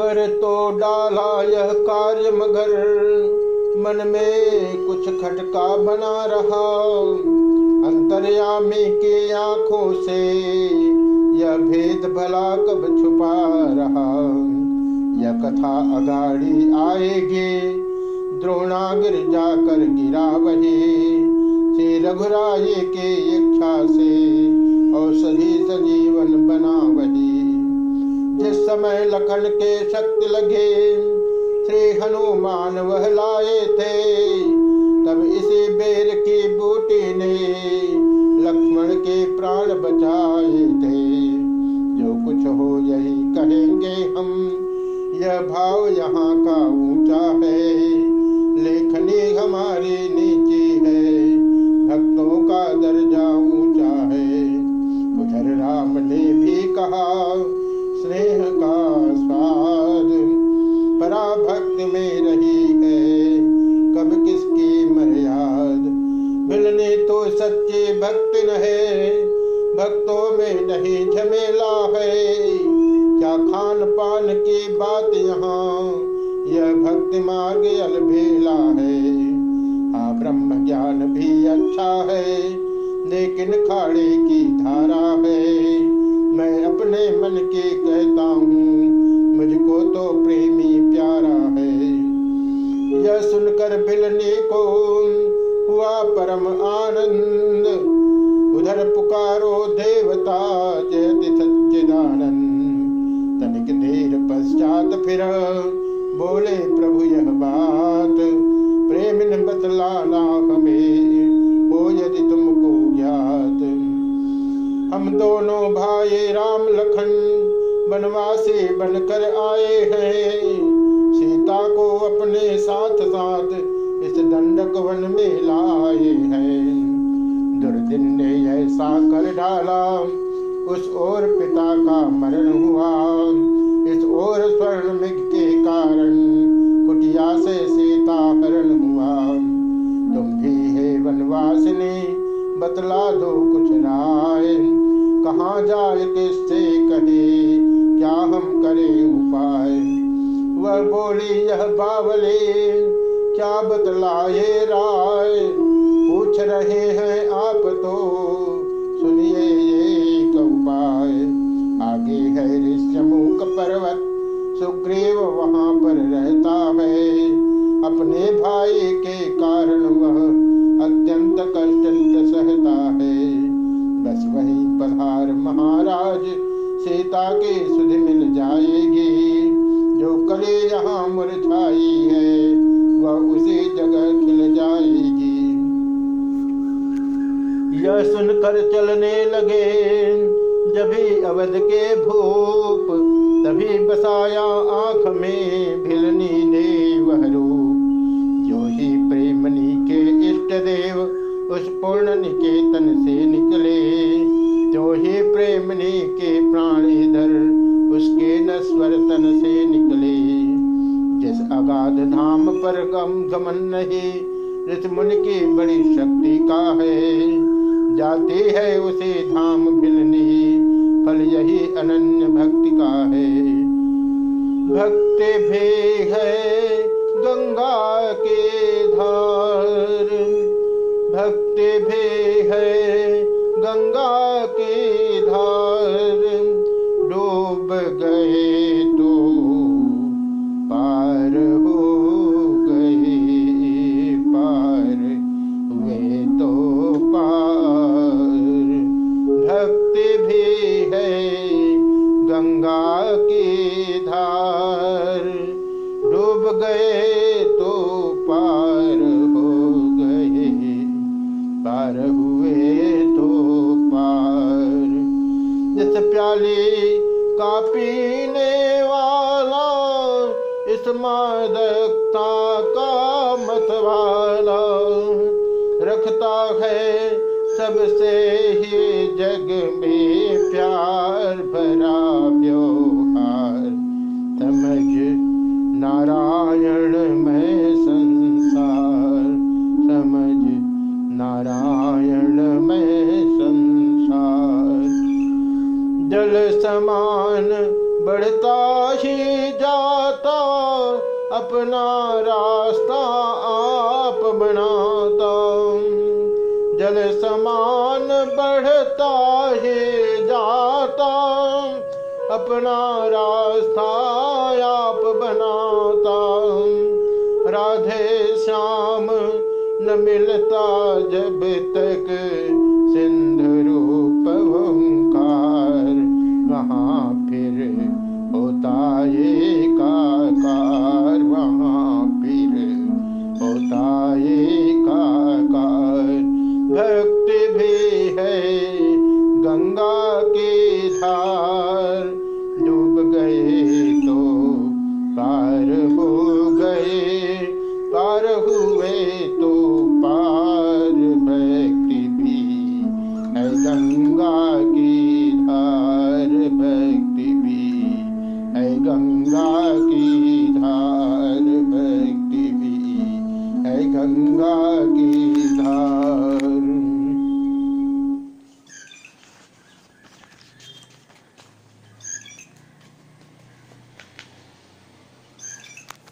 कर तो डाला यह कार्य मगर मन में कुछ खटका बना रहा। अंतर्यामी के आँखों से यह भेद भला कब छुपा रहा। यह कथा अगाड़ी आएगी, द्रोणागिर जाकर गिरा वही। श्री रघुराय के इच्छा से औषधि सजीवन बना वही। जिस समय लखन के शक्ति लगे, श्री हनुमान वह लाए थे। तब इसी बेर की बूटी ने लक्ष्मण के प्राण बचाए थे। जो कुछ हो यही कहेंगे हम, यह भाव यहाँ का ऊँचा है। लेखनी हमारी नीची है, भक्तों का दर्जा ऊँचा है। उधर राम ने भी कहा भक्त है भक्तों में नहीं झमेला है। क्या खान पान की बात यहाँ? यह भक्ति मार्ग अलबेला है। हाँ ब्रह्म ज्ञान भी अच्छा है, लेकिन खाड़े की धारा है। मैं अपने मन के कहता हूँ, मुझको तो प्रेमी प्यारा है। यह सुनकर बिलने को हुआ परम आनंद। उधर पुकारो देवता जयति सच्चिदानंद। तनिक देर पश्चात फिर बोले, प्रभु, यह बात प्रेम न बतलाना हमें, हो यदि तुमको ज्ञात। हम दोनों भाई राम लखन बनवासी बनकर आए हैं। सीता को अपने साथ साथ दंडक वन में लाए हैं। दुर्दिन ने ऐसा कर डाला। उस ओर पिता का मरण हुआ। इस ओर स्वर्ण मिग के कारण कुटिया से सीता हरण हुआ। तुम भी है वनवासिनी बतला दो कुछ राय। कहाँ जाए किससे कहे? क्या हम करें उपाय? वह बोली, यह बावले क्या बतलाए राय। पूछ रहे हैं आप तो सुनिए ये उपाय आगे है ऋषमुख पर्वत, सुग्रीव वहाँ पर रहता है। अपने भाई के कारण वह अत्यंत कष्ट सहता है। बस वही पधार महाराज, सीता के सुध मिल जाएगी। जो कले यहाँ मुरझाई है उसी जगह खिल जाएगी। यह सुनकर चलने लगे। जभी अवध के भूप, तभी बसाया आँख में भिलनी ने वह रूप जो ही प्रेमनी के इष्ट देव, उस पूर्ण निकेतन पर गम गमन नहीं ऋष मुनि की बड़ी शक्ति का है। जाती है उसे धाम भिलनी। फल यही अनन्य भक्ति का है। भक्ति भी है गंगा के धार। भक्ति भी है गंगा के मादकता का मतवाला रखता है सबसे ही जग में प्यार भरा व्यवहार। समझ नारायण में संसार। समझ नारायण में संसार। जल समान बढ़ता ही अपना रास्ता आप बनाता जल समान बढ़ता ही जाता अपना रास्ता आप बनाता राधे श्याम, न मिलता जब तक सिंधु रूप ओंकार। वहाँ फिर होता ये